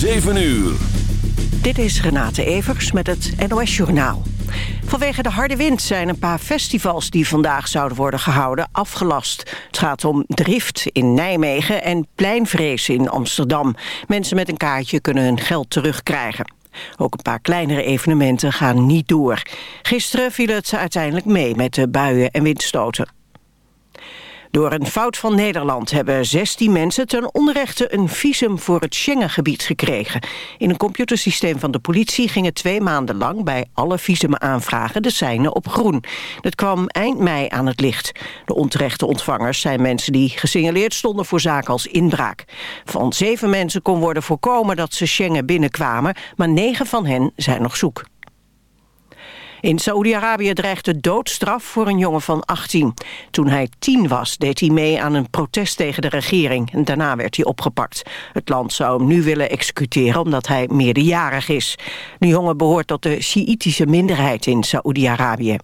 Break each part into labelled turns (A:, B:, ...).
A: 7 uur.
B: Dit is Renate Evers met het NOS Journaal. Vanwege de harde wind zijn een paar festivals die vandaag zouden worden gehouden afgelast. Het gaat om Drift in Nijmegen en Pleinvrees in Amsterdam. Mensen met een kaartje kunnen hun geld terugkrijgen. Ook een paar kleinere evenementen gaan niet door. Gisteren viel het uiteindelijk mee met de buien en windstoten. Door een fout van Nederland hebben 16 mensen ten onrechte een visum voor het Schengengebied gekregen. In een computersysteem van de politie gingen twee maanden lang bij alle visumaanvragen de seinen op groen. Dat kwam eind mei aan het licht. De onterechte ontvangers zijn mensen die gesignaleerd stonden voor zaken als inbraak. Van zeven mensen kon worden voorkomen dat ze Schengen binnenkwamen, maar negen van hen zijn nog zoek. In Saoedi-Arabië dreigt de doodstraf voor een jongen van 18. Toen hij 10 was, deed hij mee aan een protest tegen de regering. En daarna werd hij opgepakt. Het land zou hem nu willen executeren omdat hij meerderjarig is. De jongen behoort tot de Sjiïtische minderheid in Saoedi-Arabië.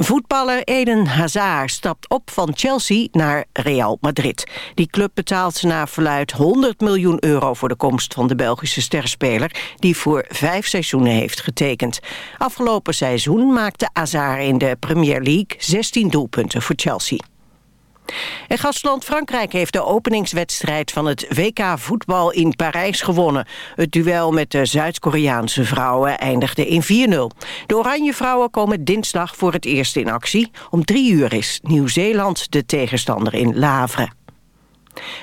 B: Voetballer Eden Hazard stapt op van Chelsea naar Real Madrid. Die club betaalt naar verluid 100 miljoen euro voor de komst van de Belgische sterspeler... die voor vijf seizoenen heeft getekend. Afgelopen seizoen maakte Hazard in de Premier League 16 doelpunten voor Chelsea. En gastland Frankrijk heeft de openingswedstrijd van het WK voetbal in Parijs gewonnen. Het duel met de Zuid-Koreaanse vrouwen eindigde in 4-0. De Oranje vrouwen komen dinsdag voor het eerst in actie. Om drie uur is Nieuw-Zeeland de tegenstander in Lavre.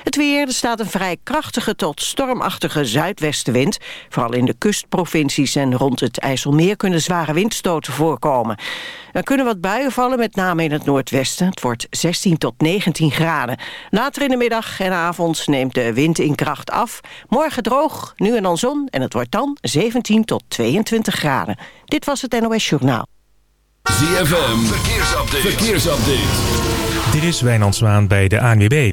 B: Het weer, er staat een vrij krachtige tot stormachtige zuidwestenwind. Vooral in de kustprovincies en rond het IJsselmeer kunnen zware windstoten voorkomen. Er kunnen wat buien vallen, met name in het noordwesten. Het wordt 16 tot 19 graden. Later in de middag en avond neemt de wind in kracht af. Morgen droog, nu en dan zon en het wordt dan 17 tot 22 graden. Dit was het NOS Journaal.
A: ZFM, verkeersupdate. verkeersupdate.
C: Dit is Wijnand Zwaan bij de ANWB.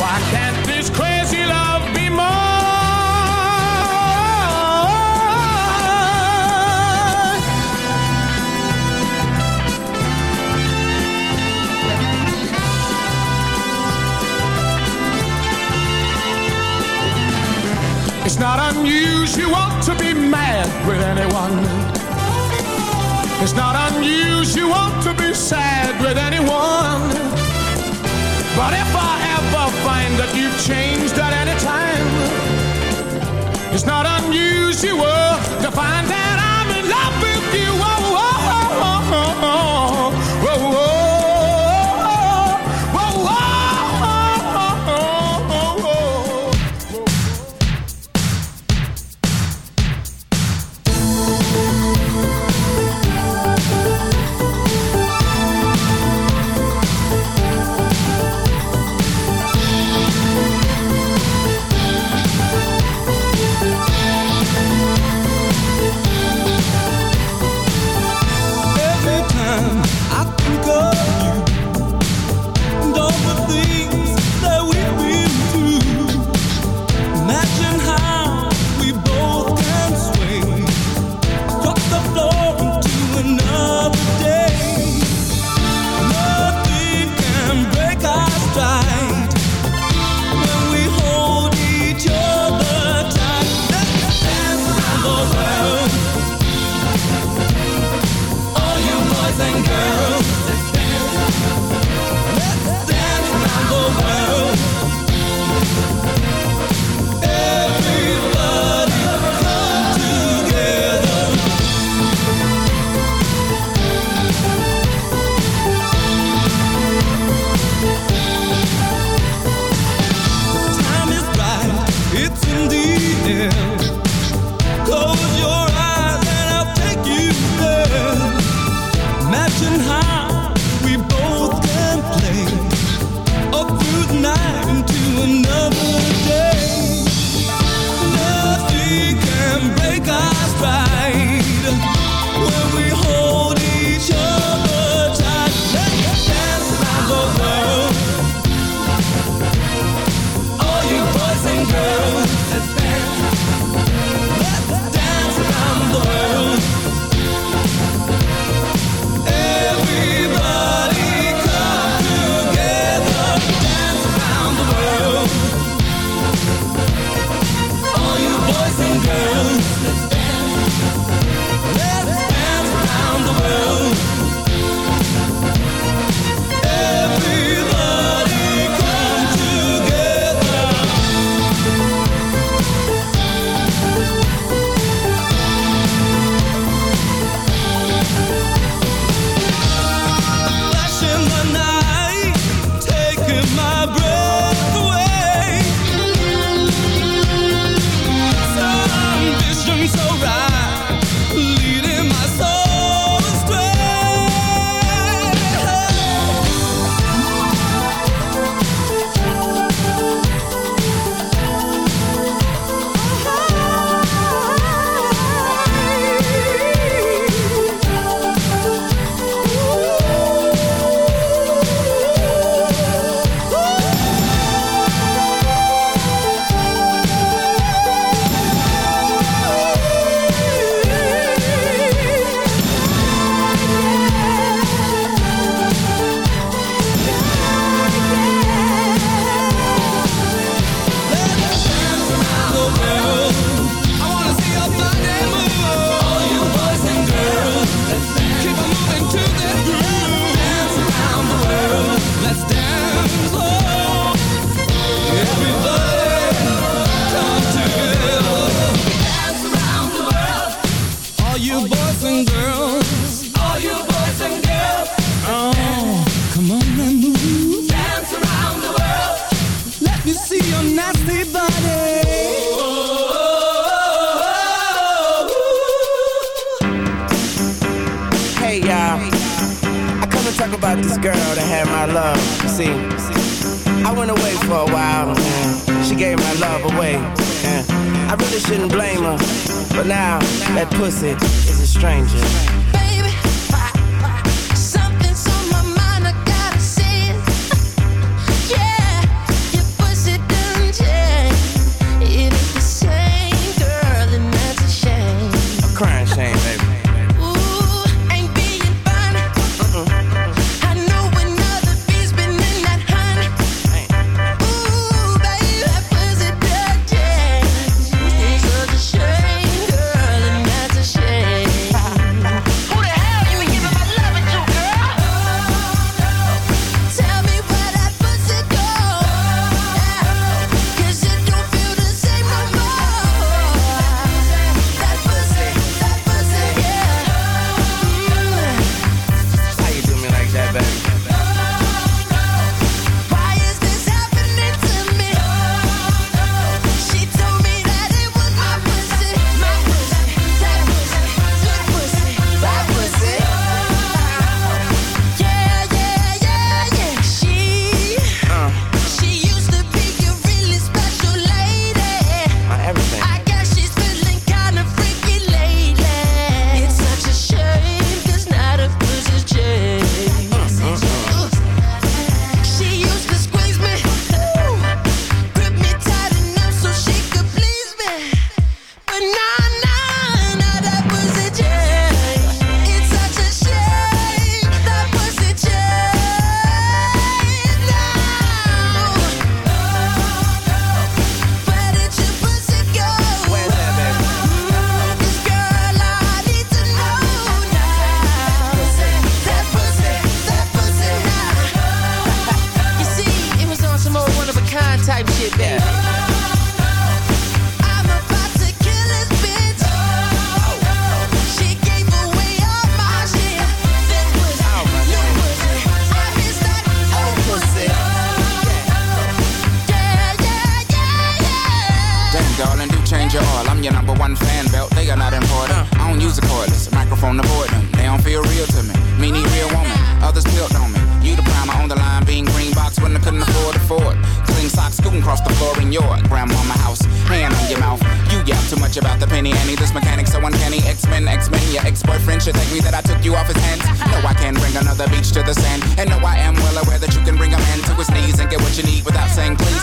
D: Why can't this crazy love be mine? It's not unusual to be mad with anyone. It's not unusual to be sad with anyone. But if I ever find that you've changed at any time, it's not unusual to find that I'm in love with you. Whoa, whoa, whoa, whoa, whoa, whoa, whoa,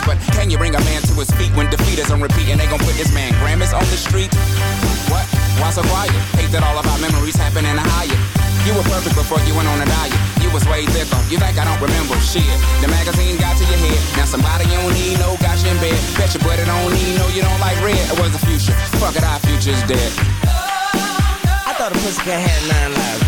E: But
F: can you bring a man to his feet when defeat is on repeat and they gon' put this man Grammys on the street? What? Why so quiet? Hate that all of our memories happen in a higher. You were perfect before you went on a diet. You was way thicker. You think I don't remember shit? The magazine got to your head. Now somebody you don't need no got in bed. Bet your buddy don't need no you don't like red. It was the future. Fuck it, our future's dead.
E: I thought a pussycat had nine lives.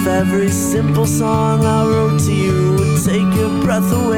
G: if every simple song I wrote to you would take your breath away.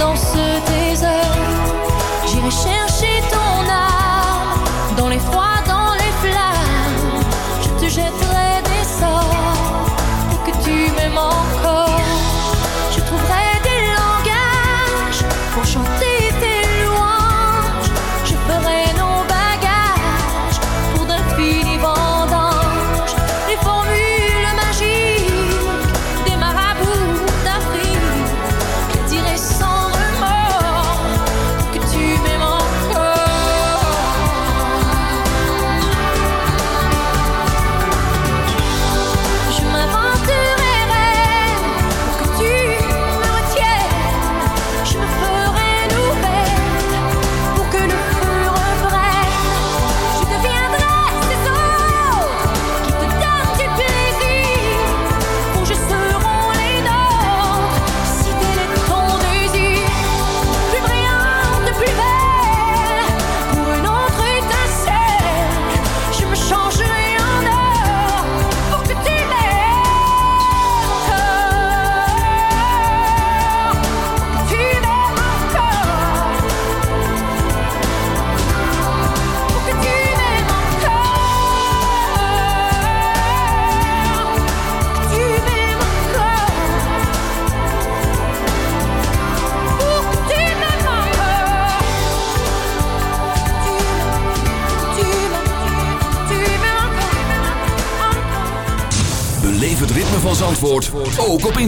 H: dans ce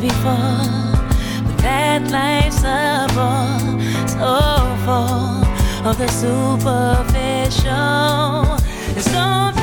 I: before. But that life's a bore, so full of the superficial.
J: It's
K: so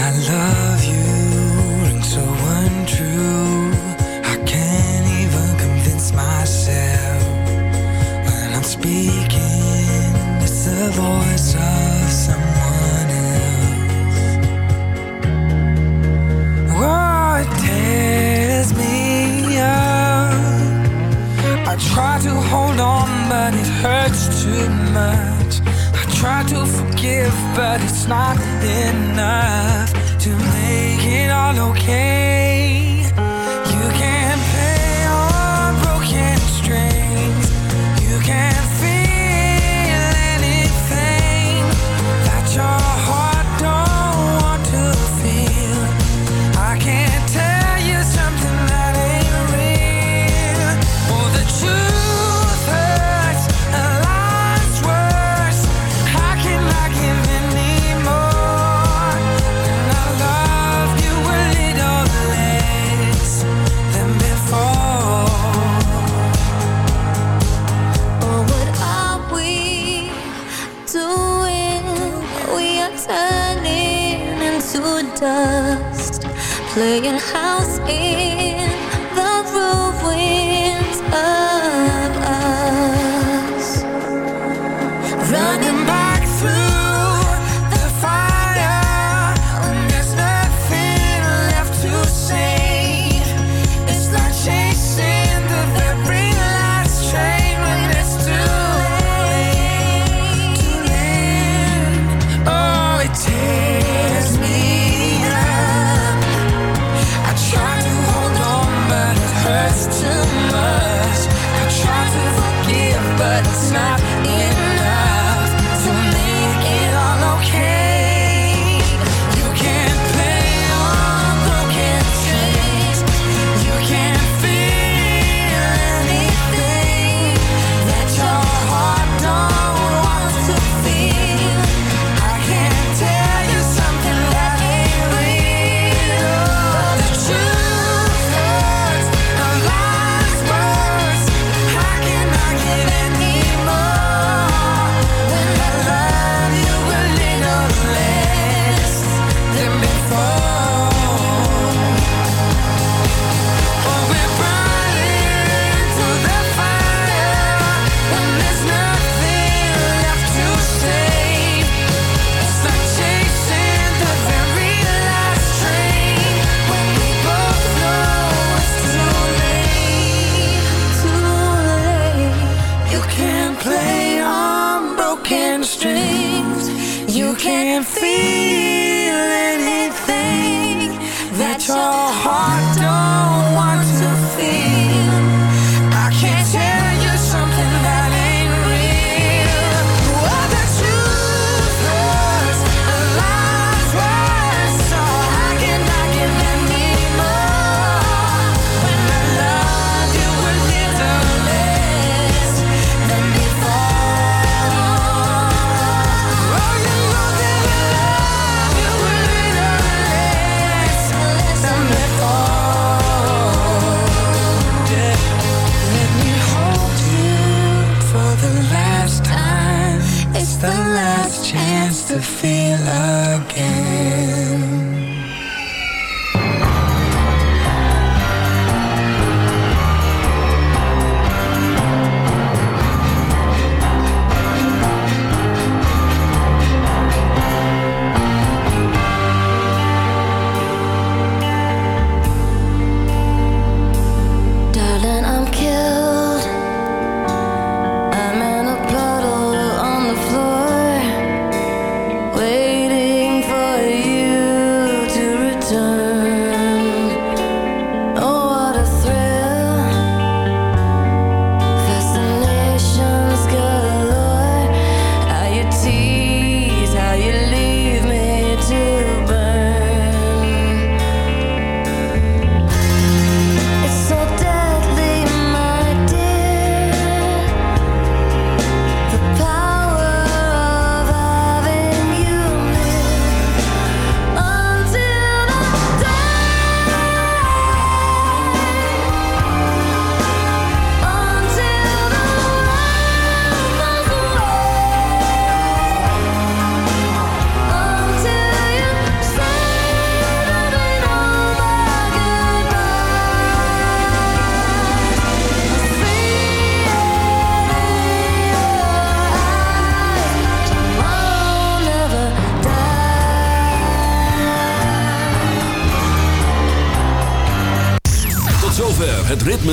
K: I
L: love you,
M: chance to feel again.